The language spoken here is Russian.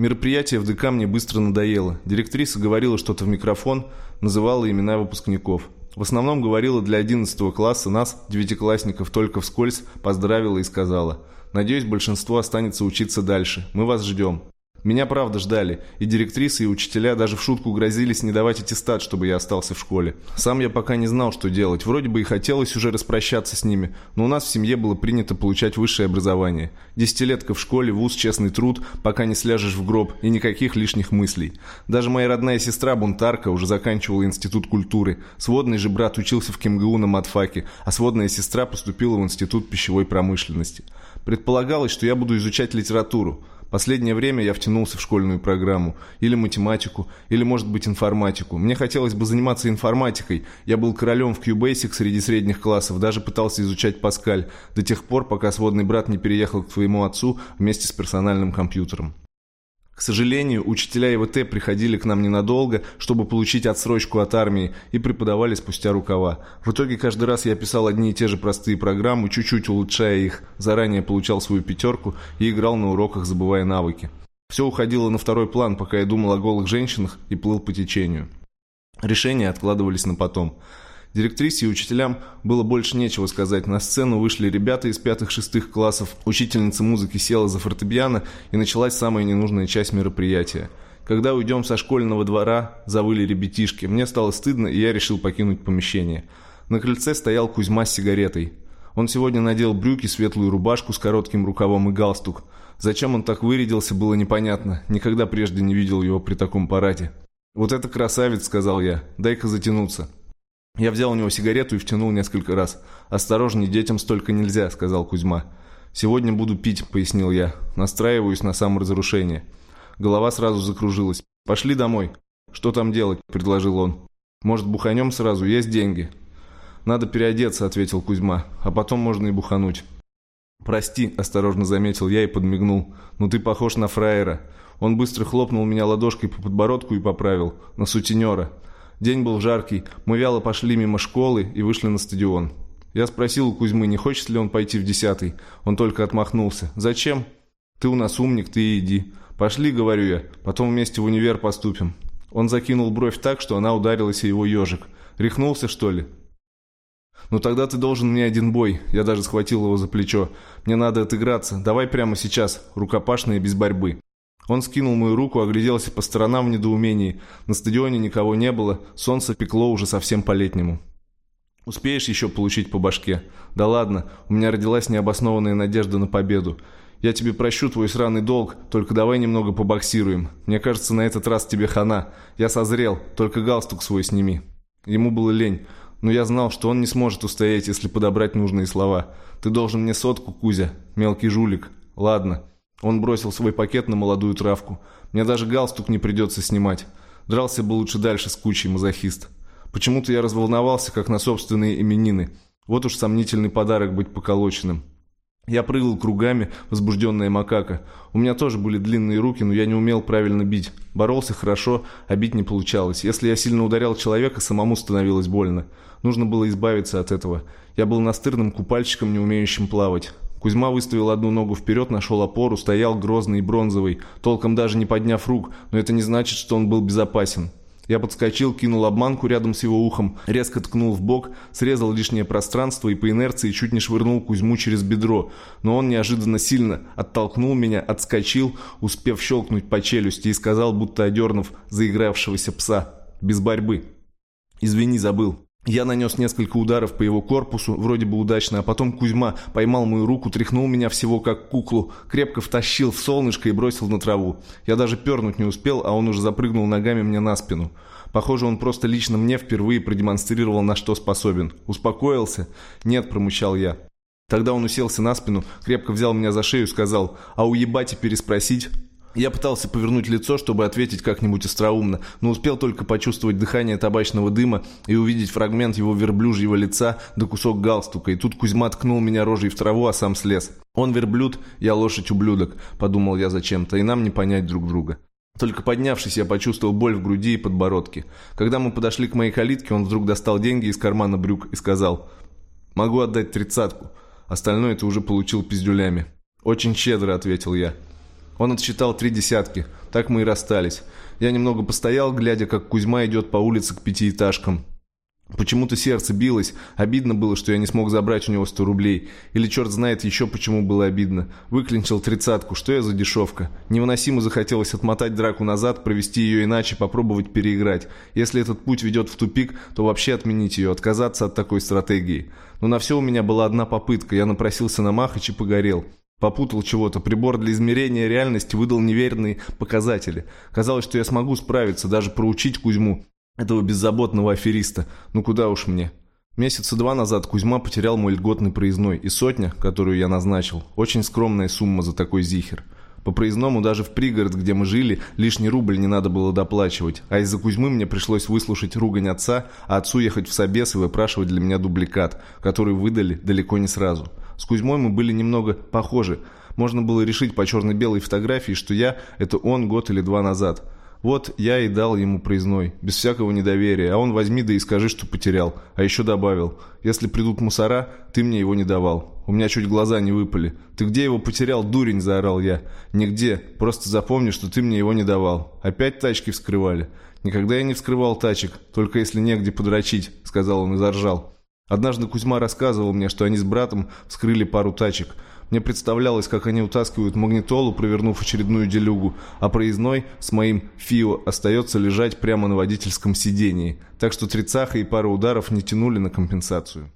Мероприятие в ДК мне быстро надоело. Директриса говорила что-то в микрофон, называла имена выпускников. В основном говорила для 11 класса нас, девятиклассников, только вскользь поздравила и сказала «Надеюсь, большинство останется учиться дальше. Мы вас ждем». Меня правда ждали, и директрисы, и учителя даже в шутку грозились не давать аттестат, чтобы я остался в школе. Сам я пока не знал, что делать. Вроде бы и хотелось уже распрощаться с ними, но у нас в семье было принято получать высшее образование. Десятилетка в школе, вуз, честный труд, пока не сляжешь в гроб, и никаких лишних мыслей. Даже моя родная сестра, бунтарка, уже заканчивала институт культуры. Сводный же брат учился в КМГУ на матфаке, а сводная сестра поступила в институт пищевой промышленности. Предполагалось, что я буду изучать литературу. Последнее время я втянулся в школьную программу. Или математику, или, может быть, информатику. Мне хотелось бы заниматься информатикой. Я был королем в QBasic среди средних классов, даже пытался изучать Паскаль, до тех пор, пока сводный брат не переехал к твоему отцу вместе с персональным компьютером. К сожалению, учителя ИВТ приходили к нам ненадолго, чтобы получить отсрочку от армии, и преподавали спустя рукава. В итоге каждый раз я писал одни и те же простые программы, чуть-чуть улучшая их, заранее получал свою пятерку и играл на уроках, забывая навыки. Все уходило на второй план, пока я думал о голых женщинах и плыл по течению. Решения откладывались на потом. Директрисе и учителям было больше нечего сказать. На сцену вышли ребята из пятых-шестых классов. Учительница музыки села за фортепиано, и началась самая ненужная часть мероприятия. Когда уйдем со школьного двора, завыли ребятишки. Мне стало стыдно, и я решил покинуть помещение. На крыльце стоял Кузьма с сигаретой. Он сегодня надел брюки, светлую рубашку с коротким рукавом и галстук. Зачем он так вырядился, было непонятно. Никогда прежде не видел его при таком параде. «Вот это красавец», — сказал я. «Дай-ка затянуться». Я взял у него сигарету и втянул несколько раз. «Осторожней, детям столько нельзя», — сказал Кузьма. «Сегодня буду пить», — пояснил я. «Настраиваюсь на саморазрушение». Голова сразу закружилась. «Пошли домой». «Что там делать?» — предложил он. «Может, буханем сразу? Есть деньги». «Надо переодеться», — ответил Кузьма. «А потом можно и бухануть». «Прости», — осторожно заметил я и подмигнул. «Ну ты похож на фраера». Он быстро хлопнул меня ладошкой по подбородку и поправил. «На сутенера». День был жаркий, мы вяло пошли мимо школы и вышли на стадион. Я спросил у Кузьмы, не хочет ли он пойти в десятый. Он только отмахнулся. «Зачем?» «Ты у нас умник, ты и иди». «Пошли», — говорю я, — «потом вместе в универ поступим». Он закинул бровь так, что она ударилась о его ежик. «Рехнулся, что ли?» «Ну тогда ты должен мне один бой». Я даже схватил его за плечо. «Мне надо отыграться. Давай прямо сейчас. Рукопашные без борьбы». Он скинул мою руку, огляделся по сторонам в недоумении. На стадионе никого не было, солнце пекло уже совсем по-летнему. «Успеешь еще получить по башке?» «Да ладно, у меня родилась необоснованная надежда на победу. Я тебе прощу твой сраный долг, только давай немного побоксируем. Мне кажется, на этот раз тебе хана. Я созрел, только галстук свой сними». Ему было лень, но я знал, что он не сможет устоять, если подобрать нужные слова. «Ты должен мне сотку, Кузя, мелкий жулик». «Ладно». Он бросил свой пакет на молодую травку. Мне даже галстук не придется снимать. Дрался бы лучше дальше с кучей мазохист. Почему-то я разволновался, как на собственные именины. Вот уж сомнительный подарок быть поколоченным. Я прыгал кругами, возбужденная макака. У меня тоже были длинные руки, но я не умел правильно бить. Боролся хорошо, а бить не получалось. Если я сильно ударял человека, самому становилось больно. Нужно было избавиться от этого. Я был настырным купальщиком, не умеющим плавать. Кузьма выставил одну ногу вперед, нашел опору, стоял грозный и бронзовый, толком даже не подняв рук, но это не значит, что он был безопасен. Я подскочил, кинул обманку рядом с его ухом, резко ткнул в бок, срезал лишнее пространство и по инерции чуть не швырнул Кузьму через бедро, но он неожиданно сильно оттолкнул меня, отскочил, успев щелкнуть по челюсти и сказал, будто одернув заигравшегося пса, без борьбы. «Извини, забыл». Я нанес несколько ударов по его корпусу, вроде бы удачно, а потом Кузьма поймал мою руку, тряхнул меня всего как куклу, крепко втащил в солнышко и бросил на траву. Я даже пернуть не успел, а он уже запрыгнул ногами мне на спину. Похоже, он просто лично мне впервые продемонстрировал, на что способен. Успокоился? Нет, промычал я. Тогда он уселся на спину, крепко взял меня за шею и сказал, а уебать и переспросить? Я пытался повернуть лицо, чтобы ответить как-нибудь остроумно, но успел только почувствовать дыхание табачного дыма и увидеть фрагмент его верблюжьего лица да кусок галстука, и тут Кузьма ткнул меня рожей в траву, а сам слез. «Он верблюд, я лошадь-ублюдок», — подумал я зачем-то, и нам не понять друг друга. Только поднявшись, я почувствовал боль в груди и подбородке. Когда мы подошли к моей калитке, он вдруг достал деньги из кармана брюк и сказал «Могу отдать тридцатку, остальное ты уже получил пиздюлями». «Очень щедро», — ответил я. Он отсчитал три десятки. Так мы и расстались. Я немного постоял, глядя, как Кузьма идет по улице к пятиэтажкам. Почему-то сердце билось. Обидно было, что я не смог забрать у него сто рублей. Или черт знает еще почему было обидно. Выклинчил тридцатку. Что я за дешевка? Невыносимо захотелось отмотать драку назад, провести ее иначе, попробовать переиграть. Если этот путь ведет в тупик, то вообще отменить ее, отказаться от такой стратегии. Но на все у меня была одна попытка. Я напросился на Махач и погорел. Попутал чего-то. Прибор для измерения реальности выдал неверные показатели. Казалось, что я смогу справиться, даже проучить Кузьму. Этого беззаботного афериста. Ну куда уж мне. Месяца два назад Кузьма потерял мой льготный проездной, и сотня, которую я назначил, очень скромная сумма за такой зихер. По проездному даже в пригород, где мы жили, лишний рубль не надо было доплачивать, а из-за Кузьмы мне пришлось выслушать ругань отца, а отцу ехать в собес и выпрашивать для меня дубликат, который выдали далеко не сразу. С Кузьмой мы были немного похожи. Можно было решить по черно-белой фотографии, что я – это он год или два назад – вот я и дал ему проездной, без всякого недоверия, а он возьми да и скажи, что потерял. А еще добавил, если придут мусора, ты мне его не давал. У меня чуть глаза не выпали. Ты где его потерял, дурень, заорал я. Нигде, просто запомни, что ты мне его не давал. Опять тачки вскрывали. Никогда я не вскрывал тачек, только если негде подрочить, сказал он и заржал. Однажды Кузьма рассказывал мне, что они с братом вскрыли пару тачек – мне представлялось, как они утаскивают магнитолу, провернув очередную делюгу, а проездной с моим ФИО остается лежать прямо на водительском сидении, так что трицаха и пара ударов не тянули на компенсацию.